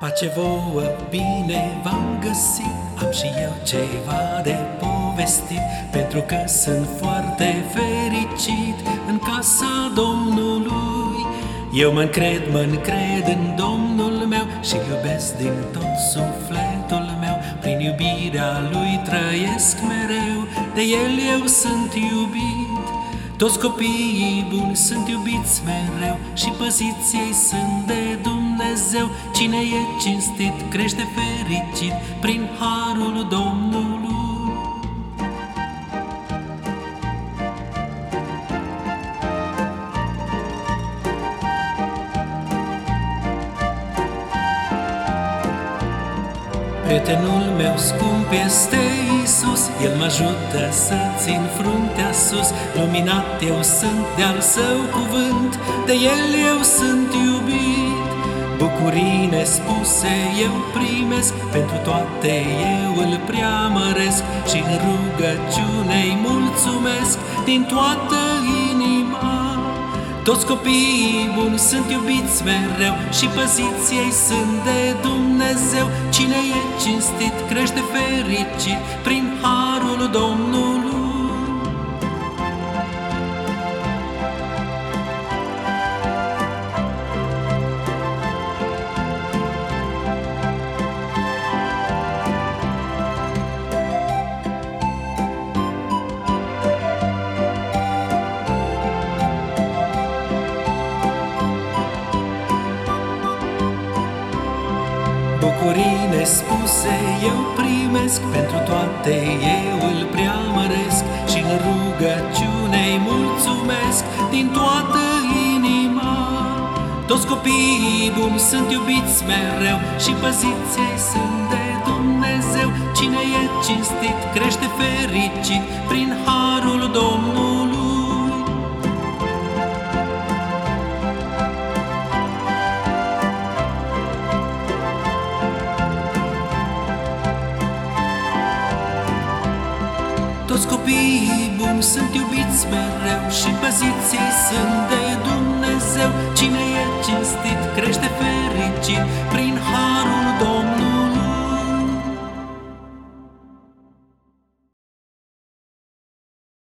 Pace vouă, bine v-am găsit. Am și eu ceva de povestit Pentru că sunt foarte fericit În casa Domnului. Eu mă încred, mă încred în Domnul meu Și iubesc din tot sufletul meu. Prin iubirea Lui trăiesc mereu De El eu sunt iubit toți copiii buni sunt iubiți mereu Și păziți ei sunt de Dumnezeu. Cine e cinstit crește fericit Prin harul Domnului Prietenul meu scump este Isus, El mă ajută să țin fruntea sus. Luminat eu sunt de-al său cuvânt De El eu sunt iubit. Bucurii nespuse eu primesc Pentru toate eu îl preamăresc Și în rugăciune-i mulțumesc. Din toată inima toți copiii buni sunt iubiți mereu Și păziți ei sunt de Dumnezeu. Cine e cinstit crește fericit Prin harul Domnului Bucurii nespuse eu primesc. Pentru toate eu îl preamăresc. Și în rugăciune-i mulțumesc. Din toată inima Toți copiii buni sunt iubiți mereu. Și păziți ei sunt de Dumnezeu. Cine e cinstit crește fericit. Prin toți copiii buni sunt iubiți mereu Și păziții sunt de Dumnezeu. Cine e cinstit crește fericit.